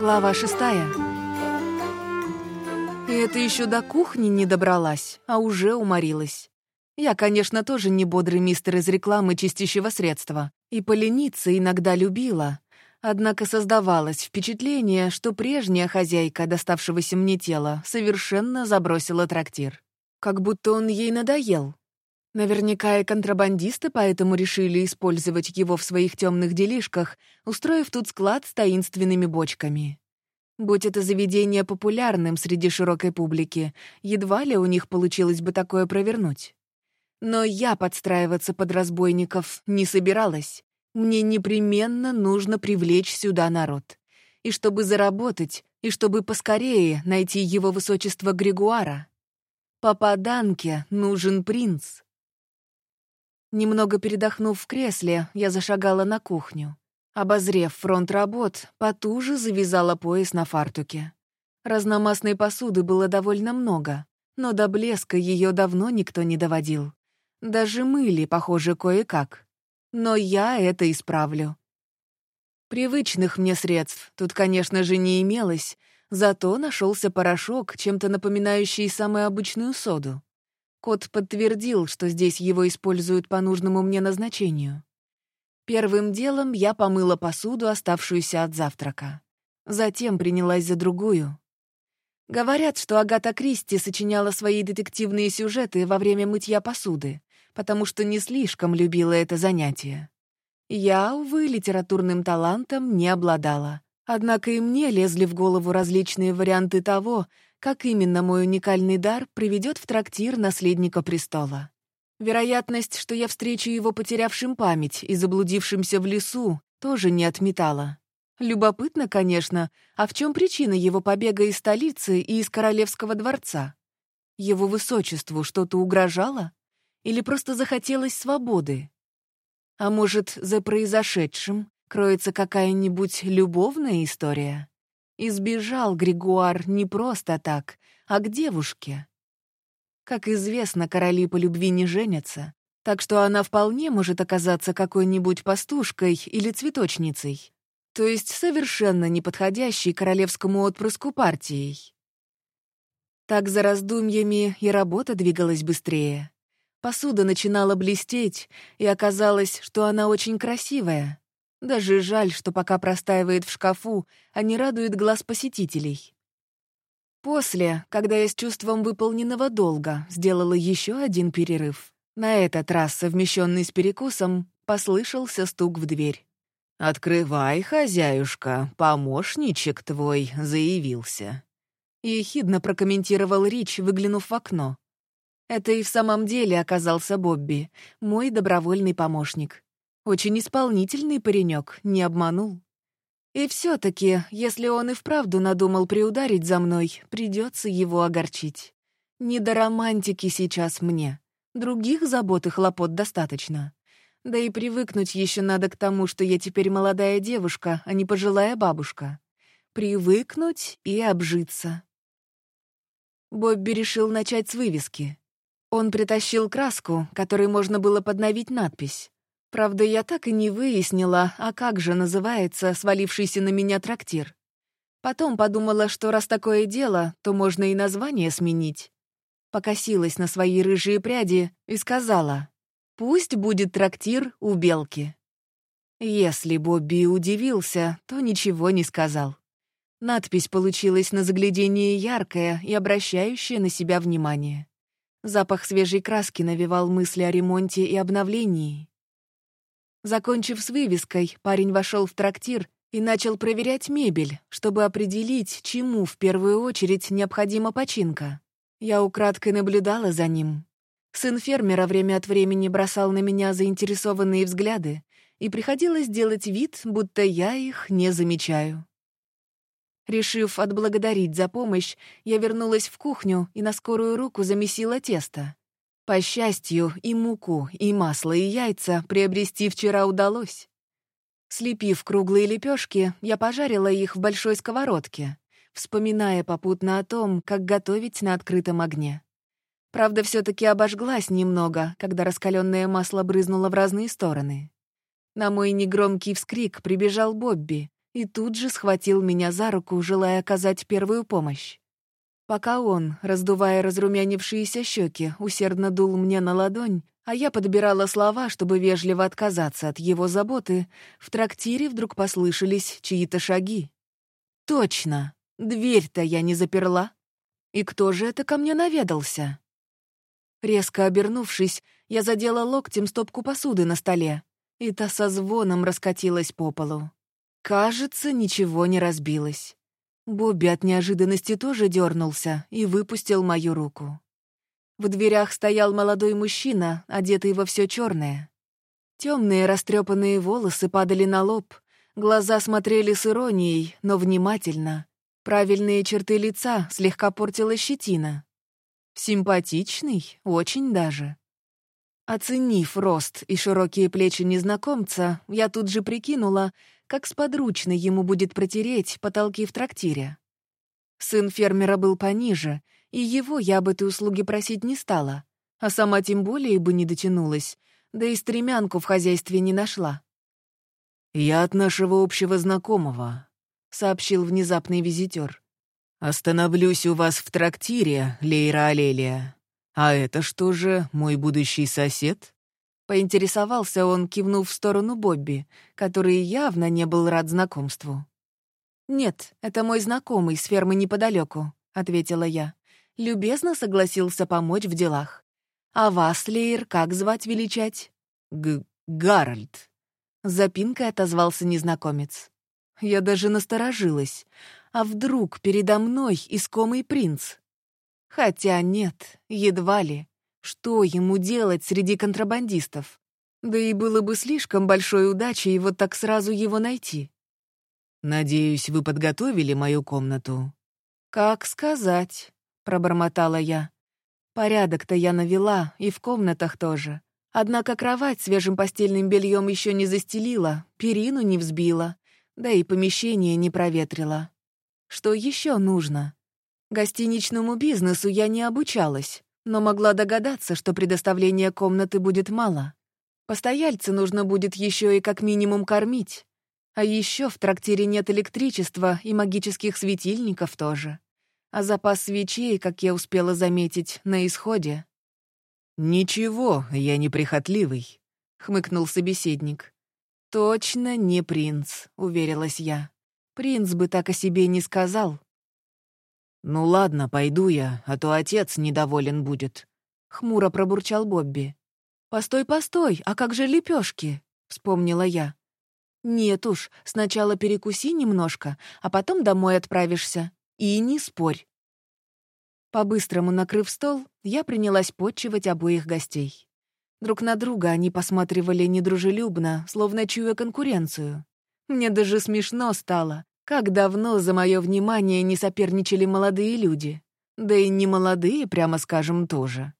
Глава шестая. И это еще до кухни не добралась, а уже уморилась. Я, конечно, тоже не бодрый мистер из рекламы чистящего средства, и полениться иногда любила. Однако создавалось впечатление, что прежняя хозяйка доставшегося мне тела совершенно забросила трактир. Как будто он ей надоел. Наверняка и контрабандисты поэтому решили использовать его в своих темных делишках, устроив тут склад с таинственными бочками. Будь это заведение популярным среди широкой публики, едва ли у них получилось бы такое провернуть. Но я подстраиваться под разбойников не собиралась. Мне непременно нужно привлечь сюда народ. И чтобы заработать, и чтобы поскорее найти его высочество Григуара. Попаданке нужен принц. Немного передохнув в кресле, я зашагала на кухню. Обозрев фронт работ, потуже завязала пояс на фартуке. Разномастной посуды было довольно много, но до блеска ее давно никто не доводил. Даже мыли, похоже, кое-как. Но я это исправлю. Привычных мне средств тут, конечно же, не имелось, зато нашелся порошок, чем-то напоминающий самую обычную соду. Кот подтвердил, что здесь его используют по нужному мне назначению. Первым делом я помыла посуду, оставшуюся от завтрака. Затем принялась за другую. Говорят, что Агата Кристи сочиняла свои детективные сюжеты во время мытья посуды, потому что не слишком любила это занятие. Я, увы, литературным талантом не обладала. Однако и мне лезли в голову различные варианты того, как именно мой уникальный дар приведет в трактир наследника престола. Вероятность, что я встречу его потерявшим память и заблудившимся в лесу, тоже не отметала. Любопытно, конечно, а в чем причина его побега из столицы и из королевского дворца? Его высочеству что-то угрожало? Или просто захотелось свободы? А может, за произошедшим кроется какая-нибудь любовная история? Избежал Григуар не просто так, а к девушке. Как известно, короли по любви не женятся, так что она вполне может оказаться какой-нибудь пастушкой или цветочницей, то есть совершенно неподходящей королевскому отпрыску партией. Так за раздумьями и работа двигалась быстрее. Посуда начинала блестеть, и оказалось, что она очень красивая. Даже жаль, что пока простаивает в шкафу, а не радует глаз посетителей. После, когда я с чувством выполненного долга сделала еще один перерыв, на этот раз совмещенный с перекусом, послышался стук в дверь. «Открывай, хозяюшка, помощничек твой заявился». Ехидно прокомментировал Рич, выглянув в окно. Это и в самом деле оказался Бобби, мой добровольный помощник. Очень исполнительный паренек, не обманул. И все таки если он и вправду надумал приударить за мной, придется его огорчить. Не до романтики сейчас мне. Других забот и хлопот достаточно. Да и привыкнуть еще надо к тому, что я теперь молодая девушка, а не пожилая бабушка. Привыкнуть и обжиться. Бобби решил начать с вывески. Он притащил краску, которой можно было подновить надпись. Правда, я так и не выяснила, а как же называется свалившийся на меня трактир. Потом подумала, что раз такое дело, то можно и название сменить. Покосилась на свои рыжие пряди и сказала, «Пусть будет трактир у Белки». Если Бобби удивился, то ничего не сказал. Надпись получилась на заглядение яркая и обращающая на себя внимание. Запах свежей краски навевал мысли о ремонте и обновлении. Закончив с вывеской, парень вошел в трактир и начал проверять мебель, чтобы определить, чему в первую очередь необходима починка. Я украдкой наблюдала за ним. Сын фермера время от времени бросал на меня заинтересованные взгляды, и приходилось делать вид, будто я их не замечаю. Решив отблагодарить за помощь, я вернулась в кухню и на скорую руку замесила тесто. По счастью, и муку, и масло, и яйца приобрести вчера удалось. Слепив круглые лепешки, я пожарила их в большой сковородке, вспоминая попутно о том, как готовить на открытом огне. Правда, все таки обожглась немного, когда раскаленное масло брызнуло в разные стороны. На мой негромкий вскрик прибежал Бобби, и тут же схватил меня за руку, желая оказать первую помощь. Пока он, раздувая разрумянившиеся щеки, усердно дул мне на ладонь, а я подбирала слова, чтобы вежливо отказаться от его заботы, в трактире вдруг послышались чьи-то шаги. «Точно! Дверь-то я не заперла! И кто же это ко мне наведался?» Резко обернувшись, я задела локтем стопку посуды на столе, и та со звоном раскатилась по полу. Кажется, ничего не разбилось. Бобби от неожиданности тоже дернулся и выпустил мою руку. В дверях стоял молодой мужчина, одетый во все черное. Темные растрепанные волосы падали на лоб, глаза смотрели с иронией, но внимательно. Правильные черты лица слегка портила щетина. Симпатичный, очень даже. Оценив рост и широкие плечи незнакомца, я тут же прикинула, как сподручно ему будет протереть потолки в трактире. Сын фермера был пониже, и его я об этой услуге просить не стала, а сама тем более бы не дотянулась, да и стремянку в хозяйстве не нашла. «Я от нашего общего знакомого», — сообщил внезапный визитер. «Остановлюсь у вас в трактире, Лейра Алелия. А это что же, мой будущий сосед?» Поинтересовался он, кивнув в сторону Бобби, который явно не был рад знакомству. «Нет, это мой знакомый с фермы неподалеку», — ответила я. Любезно согласился помочь в делах. «А вас, Лейер, как звать величать?» «Г... Гарольд», — запинкой отозвался незнакомец. Я даже насторожилась. А вдруг передо мной искомый принц? Хотя нет, едва ли. Что ему делать среди контрабандистов? Да и было бы слишком большой удачей вот так сразу его найти. «Надеюсь, вы подготовили мою комнату?» «Как сказать», — пробормотала я. «Порядок-то я навела, и в комнатах тоже. Однако кровать свежим постельным бельем еще не застелила, перину не взбила, да и помещение не проветрила. Что еще нужно? Гостиничному бизнесу я не обучалась, но могла догадаться, что предоставления комнаты будет мало. Постояльца нужно будет еще и как минимум кормить. А еще в трактире нет электричества и магических светильников тоже. А запас свечей, как я успела заметить, на исходе. «Ничего, я неприхотливый», — хмыкнул собеседник. «Точно не принц», — уверилась я. «Принц бы так о себе не сказал». «Ну ладно, пойду я, а то отец недоволен будет», — хмуро пробурчал Бобби. «Постой, постой, а как же лепешки? вспомнила я. «Нет уж, сначала перекуси немножко, а потом домой отправишься. И не спорь». По-быстрому накрыв стол, я принялась подчивать обоих гостей. Друг на друга они посматривали недружелюбно, словно чуя конкуренцию. Мне даже смешно стало, как давно за мое внимание не соперничали молодые люди. Да и не молодые, прямо скажем, тоже.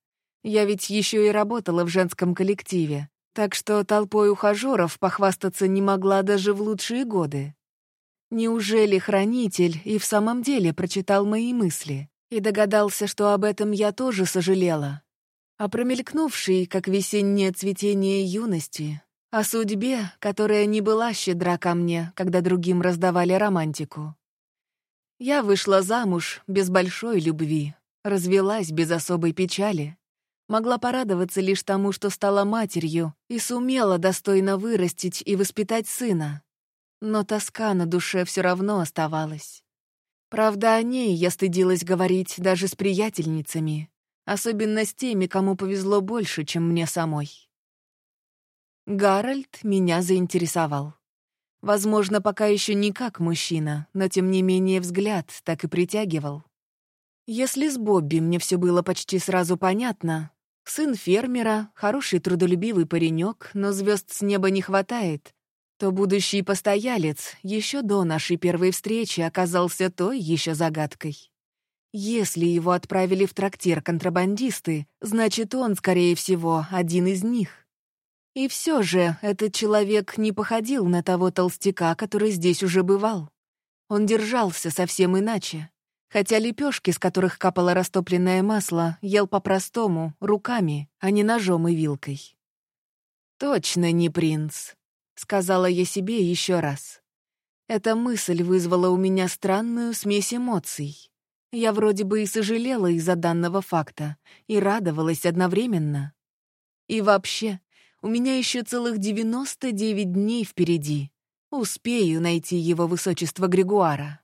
Я ведь еще и работала в женском коллективе, так что толпой ухажеров похвастаться не могла даже в лучшие годы. Неужели хранитель и в самом деле прочитал мои мысли и догадался, что об этом я тоже сожалела? О промелькнувшей, как весеннее цветение юности, о судьбе, которая не была щедра ко мне, когда другим раздавали романтику. Я вышла замуж без большой любви, развелась без особой печали. Могла порадоваться лишь тому, что стала матерью и сумела достойно вырастить и воспитать сына. Но тоска на душе все равно оставалась. Правда, о ней я стыдилась говорить даже с приятельницами, особенно с теми, кому повезло больше, чем мне самой. Гарольд меня заинтересовал. Возможно, пока еще не как мужчина, но тем не менее взгляд так и притягивал. Если с Бобби мне все было почти сразу понятно, сын фермера, хороший трудолюбивый паренек, но звезд с неба не хватает, то будущий постоялец еще до нашей первой встречи оказался той еще загадкой. Если его отправили в трактир контрабандисты, значит, он, скорее всего, один из них. И все же этот человек не походил на того толстяка, который здесь уже бывал. Он держался совсем иначе. Хотя лепешки, с которых капало растопленное масло, ел по-простому, руками, а не ножом и вилкой. «Точно не принц», — сказала я себе еще раз. Эта мысль вызвала у меня странную смесь эмоций. Я вроде бы и сожалела из-за данного факта, и радовалась одновременно. И вообще, у меня еще целых 99 дней впереди. Успею найти его высочество Григуара.